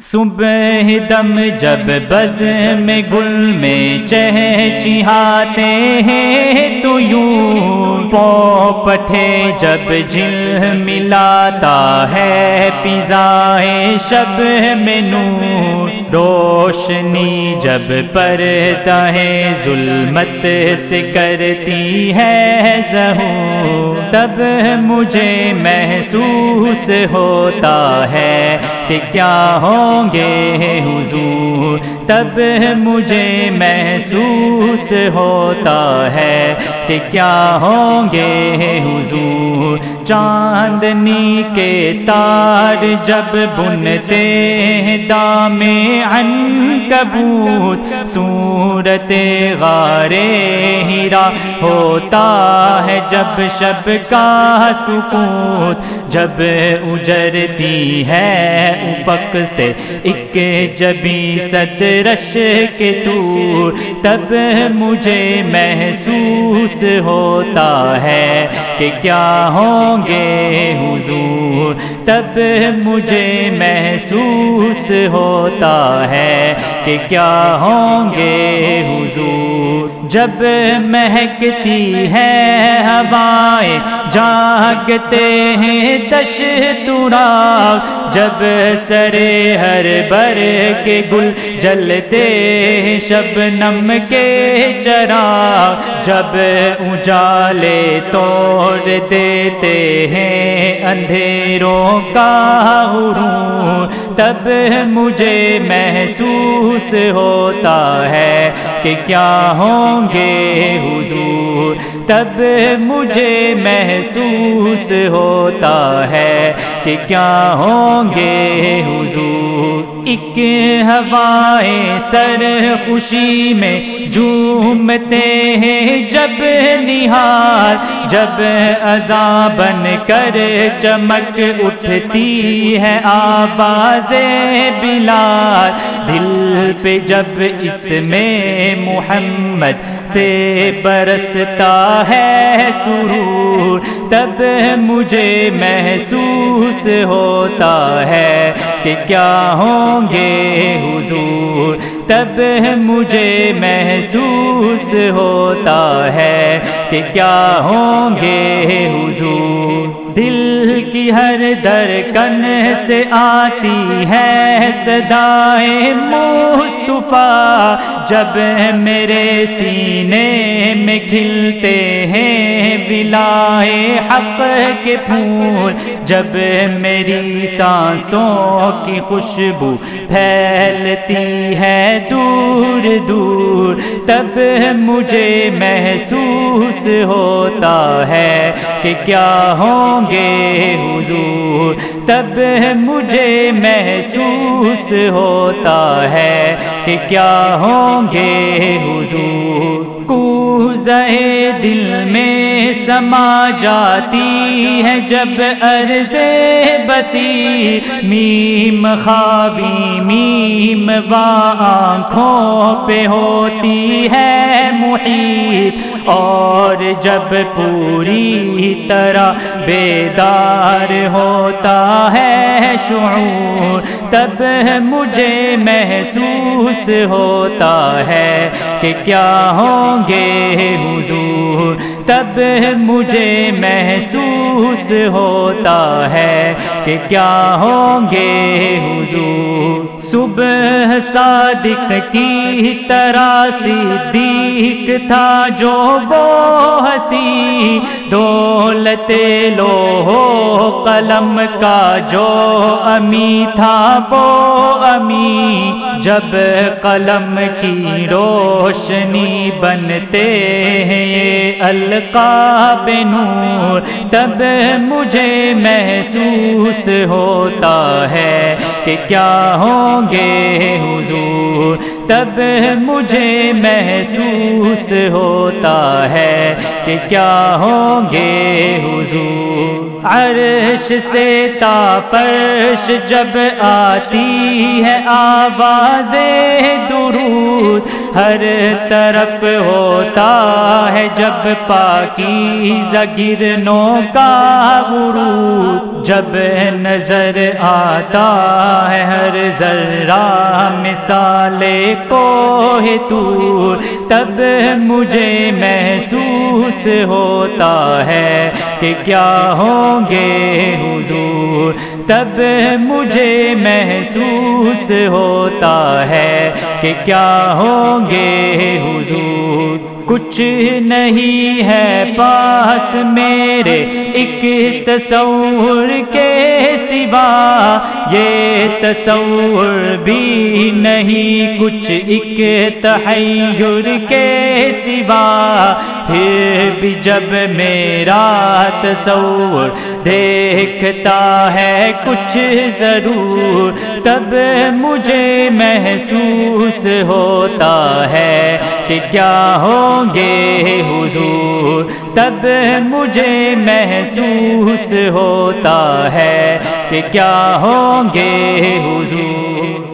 صبح دم جب بز میں گل میں چہ چہاتے ہیں تو یوں پو پٹھے جب جل ملاتا ہے پزائے شب میں نور روشنی جب پرتا ہے ظلمت سے کرتی ہے زہو تب مجھے محسوس ہوتا ہے کہ کیا ہوں گے حضور؟ تب مجھے محسوس ہوتا ہے کہ کیا ہوں گے حضور؟ چاندنی کے تار جب بنتے ہیں دام کبوت صورت غارے ہیرا ہوتا ہے جب شب کا سکوت، جب اجرتی ہے افق سے ایک جبی ست کے دور، تب مجھے محسوس ہوتا ہے کہ کیا ہوں گے حضور۔ تب مجھے محسوس ہوتا ہے کہ کیا ہوں گے حضور۔ جب مہکتی ہے ہوائیں، جاگتے ہیں دش تورا جب سرے ہر بر کے گل جلتے شب نم کے چرا جب اجالے توڑ دیتے ہیں اندھیروں کا تب مجھے محسوس ہوتا ہے کہ کیا ہوں گے حضور۔ تب مجھے محسوس ہوتا ہے کہ کیا ہوں گے حضور۔ ایک ہوائیں سر خوشی میں جھومتے ہیں جب نہار، جب ازا بن کر چمک اٹھتی ہے آواز بلال۔ دل پہ جب اس میں محمد سے برستا ہے سرور، تب مجھے محسوس ہوتا ہے کہ کیا ہوں گے حضور۔ تب مجھے محسوس ہوتا ہے کہ کیا ہوں گے حضور۔ دل ہر درکن سے آتی ہے صدائے مصطفیٰ۔ جب میرے سینے میں کھلتے ہیں بلائے حق کے پھول، جب میری سانسوں کی خوشبو پھیلتی ہے دور دور تب مجھے محسوس ہوتا ہے کہ کیا ہوں گے حضور۔ تب مجھے محسوس ہوتا ہے کہ کیا ہوں گے حضور۔ کو دل میں سما جاتی ہے جب عرض بسی۔ میم خاوی، میم با آنکھوں پہ ہوتی ہے محیط۔ اور جب پوری طرح بیدار ہوتا ہے شعور، تب مجھے محسوس ہوتا ہے کہ کیا ہوں گے حضور۔ تب مجھے محسوس ہوتا ہے کہ کیا ہوں گے حضور۔ صبح صادق کی طرح صدیق تھا جو وہ ہنسی دولت لو ہو قلم کا جو امی تھا وہ امی، جب قلم کی روشنی بنتے ہیں القاب نور، تب مجھے محسوس ہوتا ہے کہ کیا ہوں گے حضور۔ تب مجھے محسوس ہوتا ہے کہ کیا ہوں گے حضور۔ عرش سے تا فرش جب آتی ہے آواز درود ہر طرف ہوتا ہے جب پاکی زگرنوں کا ورود جب نظر آتا ہے ہر ذرا مثال کو تو تب مجھے محسوس ہوتا ہے کہ کیا ہوں گے حضور۔ تب مجھے محسوس ہوتا ہے کہ کیا ہوں گے حضور؟ کچھ نہیں ہے پاس میرے ایک تصور کے سوا، یہ تصور بھی نہیں کچھ ایک تحیر کے سوا، پھر بھی جب میرا تصور دیکھتا ہے کچھ ضرور، تب مجھے محسوس ہوتا ہے کہ کیا ہوں گے حضور۔ تب مجھے محسوس ہوتا ہے کہ کیا ہوں گے حضور۔